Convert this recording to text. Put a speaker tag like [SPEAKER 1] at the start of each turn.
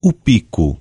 [SPEAKER 1] o pico.